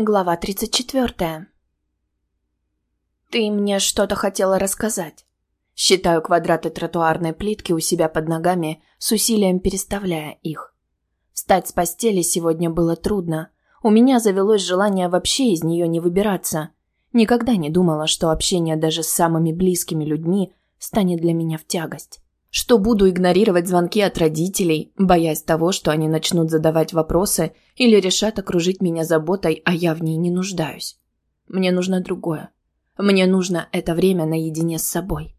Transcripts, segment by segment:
Глава 34. «Ты мне что-то хотела рассказать?» Считаю квадраты тротуарной плитки у себя под ногами, с усилием переставляя их. Встать с постели сегодня было трудно. У меня завелось желание вообще из нее не выбираться. Никогда не думала, что общение даже с самыми близкими людьми станет для меня в тягость. Что буду игнорировать звонки от родителей, боясь того, что они начнут задавать вопросы или решат окружить меня заботой, а я в ней не нуждаюсь. Мне нужно другое. Мне нужно это время наедине с собой.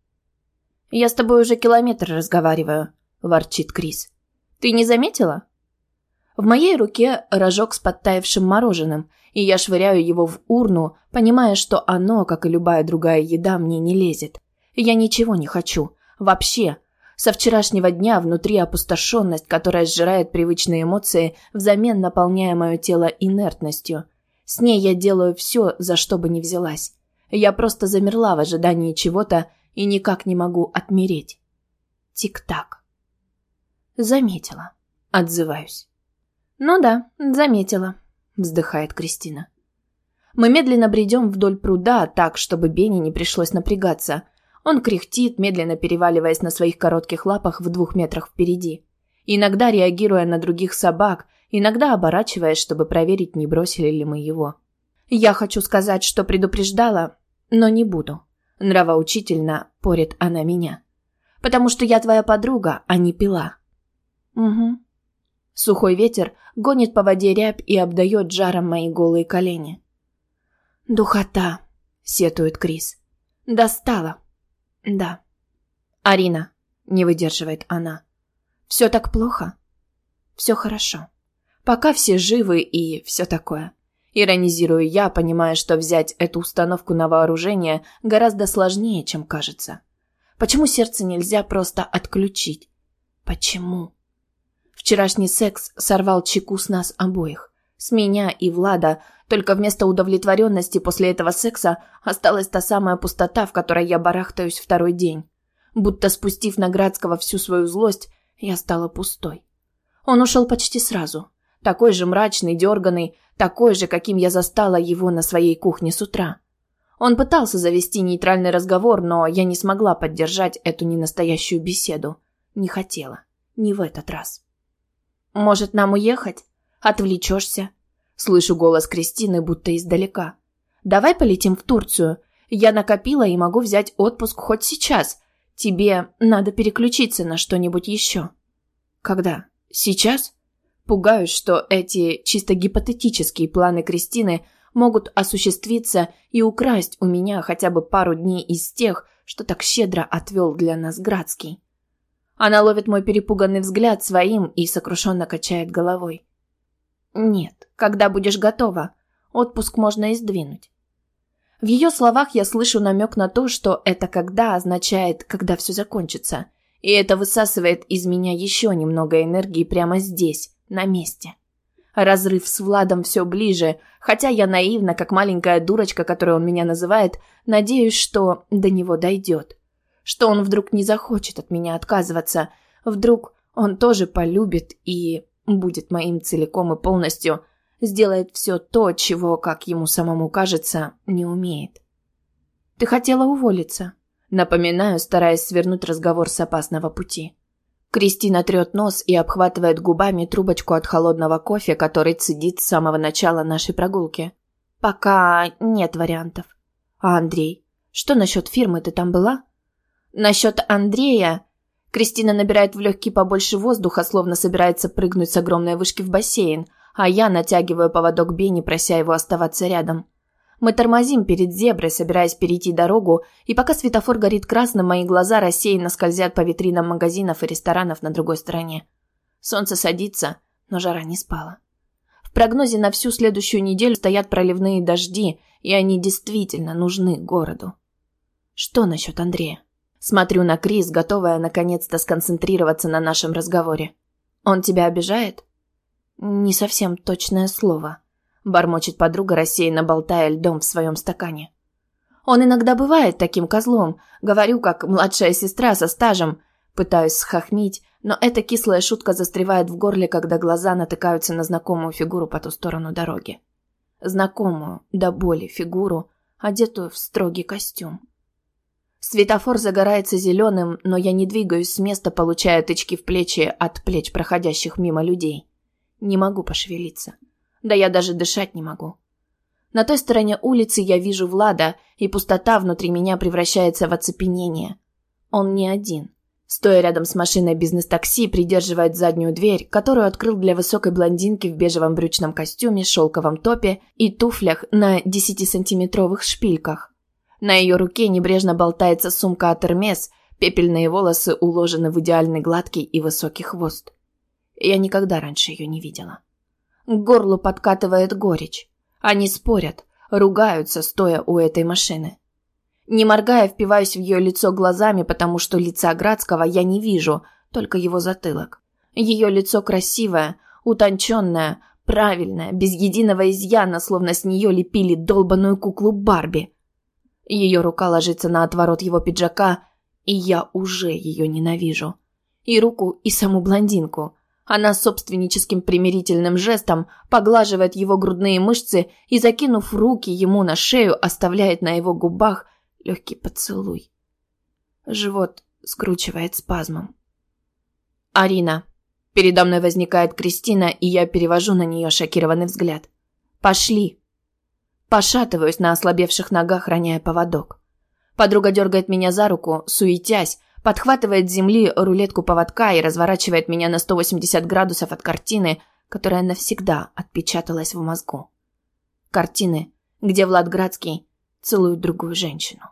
«Я с тобой уже километр разговариваю», – ворчит Крис. «Ты не заметила?» В моей руке рожок с подтаявшим мороженым, и я швыряю его в урну, понимая, что оно, как и любая другая еда, мне не лезет. Я ничего не хочу. Вообще. Со вчерашнего дня внутри опустошенность, которая сжирает привычные эмоции, взамен наполняя мое тело инертностью. С ней я делаю все, за что бы ни взялась. Я просто замерла в ожидании чего-то и никак не могу отмереть. Тик-так. Заметила. Отзываюсь. «Ну да, заметила», – вздыхает Кристина. Мы медленно бредем вдоль пруда так, чтобы Бене не пришлось напрягаться – он кряхтит, медленно переваливаясь на своих коротких лапах в двух метрах впереди. Иногда реагируя на других собак, иногда оборачиваясь, чтобы проверить, не бросили ли мы его. Я хочу сказать, что предупреждала, но не буду. Нравоучительно порит она меня. Потому что я твоя подруга, а не пила. Угу. Сухой ветер гонит по воде рябь и обдает жаром мои голые колени. «Духота», — сетует Крис. «Достала». «Да». «Арина», — не выдерживает она. «Все так плохо?» «Все хорошо. Пока все живы и все такое». Иронизирую я, понимая, что взять эту установку на вооружение гораздо сложнее, чем кажется. Почему сердце нельзя просто отключить? Почему? Вчерашний секс сорвал чеку с нас обоих. С меня и Влада, только вместо удовлетворенности после этого секса осталась та самая пустота, в которой я барахтаюсь второй день. Будто спустив на Градского всю свою злость, я стала пустой. Он ушел почти сразу. Такой же мрачный, дерганый, такой же, каким я застала его на своей кухне с утра. Он пытался завести нейтральный разговор, но я не смогла поддержать эту ненастоящую беседу. Не хотела. Не в этот раз. «Может, нам уехать? Отвлечешься?» Слышу голос Кристины, будто издалека. «Давай полетим в Турцию. Я накопила и могу взять отпуск хоть сейчас. Тебе надо переключиться на что-нибудь еще». «Когда? Сейчас?» Пугаюсь, что эти чисто гипотетические планы Кристины могут осуществиться и украсть у меня хотя бы пару дней из тех, что так щедро отвел для нас Градский. Она ловит мой перепуганный взгляд своим и сокрушенно качает головой. «Нет, когда будешь готова. Отпуск можно и сдвинуть». В ее словах я слышу намек на то, что это «когда» означает «когда все закончится». И это высасывает из меня еще немного энергии прямо здесь, на месте. Разрыв с Владом все ближе, хотя я наивна, как маленькая дурочка, которую он меня называет, надеюсь, что до него дойдет. Что он вдруг не захочет от меня отказываться. Вдруг он тоже полюбит и будет моим целиком и полностью, сделает все то, чего, как ему самому кажется, не умеет. «Ты хотела уволиться?» Напоминаю, стараясь свернуть разговор с опасного пути. Кристина трет нос и обхватывает губами трубочку от холодного кофе, который цедит с самого начала нашей прогулки. «Пока нет вариантов». «А Андрей? Что насчет фирмы? Ты там была?» «Насчет Андрея Кристина набирает в легкие побольше воздуха, словно собирается прыгнуть с огромной вышки в бассейн, а я натягиваю поводок Бенни, прося его оставаться рядом. Мы тормозим перед зеброй, собираясь перейти дорогу, и пока светофор горит красным, мои глаза рассеянно скользят по витринам магазинов и ресторанов на другой стороне. Солнце садится, но жара не спала. В прогнозе на всю следующую неделю стоят проливные дожди, и они действительно нужны городу. Что насчет Андрея? Смотрю на Крис, готовая наконец-то сконцентрироваться на нашем разговоре. «Он тебя обижает?» «Не совсем точное слово», – бормочет подруга, рассеянно болтая льдом в своем стакане. «Он иногда бывает таким козлом. Говорю, как младшая сестра со стажем. Пытаюсь схохмить, но эта кислая шутка застревает в горле, когда глаза натыкаются на знакомую фигуру по ту сторону дороги. Знакомую, до боли, фигуру, одетую в строгий костюм. Светофор загорается зеленым, но я не двигаюсь с места, получая тычки в плечи от плеч проходящих мимо людей. Не могу пошевелиться. Да я даже дышать не могу. На той стороне улицы я вижу Влада, и пустота внутри меня превращается в оцепенение. Он не один. Стоя рядом с машиной бизнес-такси, придерживает заднюю дверь, которую открыл для высокой блондинки в бежевом брючном костюме, шелковом топе и туфлях на 10-сантиметровых шпильках. На ее руке небрежно болтается сумка от Эрмес, пепельные волосы уложены в идеальный гладкий и высокий хвост. Я никогда раньше ее не видела. К горлу подкатывает горечь. Они спорят, ругаются, стоя у этой машины. Не моргая, впиваюсь в ее лицо глазами, потому что лица Градского я не вижу, только его затылок. Ее лицо красивое, утонченное, правильное, без единого изъяна, словно с нее лепили долбаную куклу Барби. Ее рука ложится на отворот его пиджака, и я уже ее ненавижу. И руку, и саму блондинку. Она собственническим примирительным жестом поглаживает его грудные мышцы и, закинув руки ему на шею, оставляет на его губах легкий поцелуй. Живот скручивает спазмом. «Арина». Передо мной возникает Кристина, и я перевожу на нее шокированный взгляд. «Пошли». Пошатываюсь на ослабевших ногах, роняя поводок. Подруга дергает меня за руку, суетясь, подхватывает с земли рулетку поводка и разворачивает меня на 180 градусов от картины, которая навсегда отпечаталась в мозгу. Картины, где Влад Градский целует другую женщину.